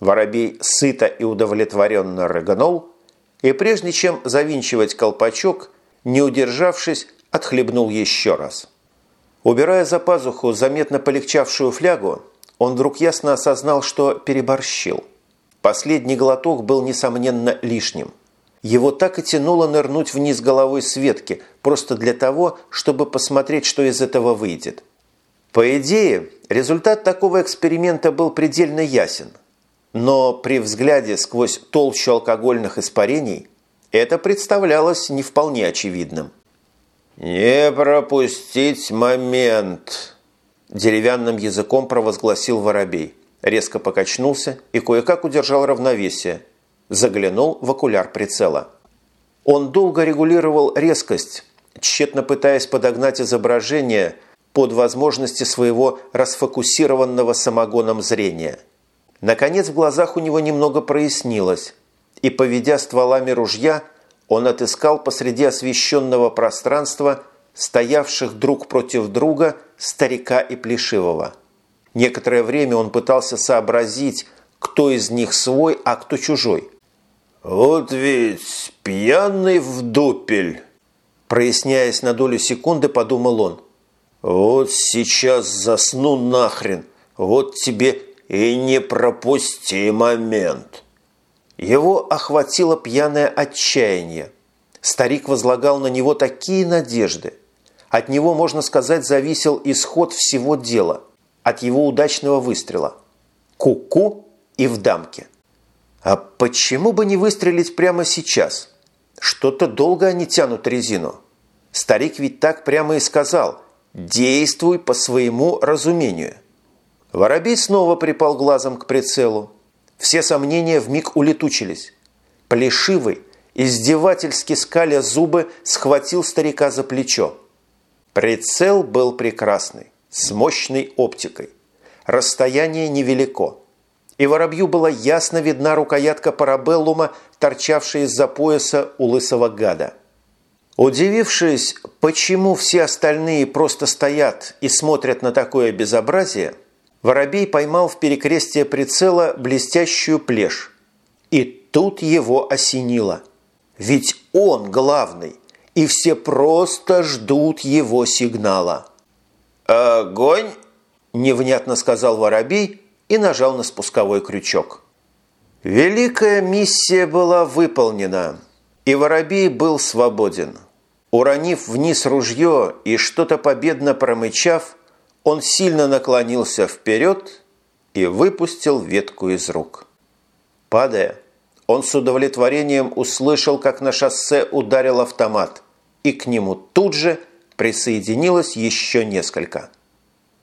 Воробей сыто и удовлетворенно рыгнул, и прежде чем завинчивать колпачок, не удержавшись, отхлебнул еще раз. Убирая за пазуху заметно полегчавшую флягу, он вдруг ясно осознал, что переборщил. Последний глоток был, несомненно, лишним. Его так и тянуло нырнуть вниз головой Светки, просто для того, чтобы посмотреть, что из этого выйдет. По идее, результат такого эксперимента был предельно ясен. Но при взгляде сквозь толщу алкогольных испарений это представлялось не вполне очевидным. «Не пропустить момент!» Деревянным языком провозгласил воробей. Резко покачнулся и кое-как удержал равновесие. Заглянул в окуляр прицела. Он долго регулировал резкость, тщетно пытаясь подогнать изображение под возможности своего расфокусированного самогоном зрения. Наконец в глазах у него немного прояснилось, и, поведя стволами ружья, он отыскал посреди освещенного пространства стоявших друг против друга старика и плешивого. Некоторое время он пытался сообразить, кто из них свой, а кто чужой. «Вот ведь пьяный в дупель!» Проясняясь на долю секунды, подумал он. «Вот сейчас засну нахрен, вот тебе и не пропусти момент!» Его охватило пьяное отчаяние. Старик возлагал на него такие надежды. От него, можно сказать, зависел исход всего дела, от его удачного выстрела. Ку-ку и в дамке. А почему бы не выстрелить прямо сейчас? Что-то долго они тянут резину. Старик ведь так прямо и сказал «Действуй по своему разумению». Воробей снова припал глазом к прицелу. Все сомнения вмиг улетучились. Плешивый, издевательски скаля зубы, схватил старика за плечо. Прицел был прекрасный, с мощной оптикой. Расстояние невелико. И воробью была ясно видна рукоятка парабеллума, торчавшая из-за пояса у лысого гада. Удивившись, почему все остальные просто стоят и смотрят на такое безобразие, Воробей поймал в перекрестие прицела блестящую плешь. И тут его осенило. Ведь он главный, и все просто ждут его сигнала. «Огонь!» – невнятно сказал Воробей и нажал на спусковой крючок. Великая миссия была выполнена, и Воробей был свободен. Уронив вниз ружье и что-то победно промычав, он сильно наклонился вперед и выпустил ветку из рук. Падая, он с удовлетворением услышал, как на шоссе ударил автомат, и к нему тут же присоединилось еще несколько –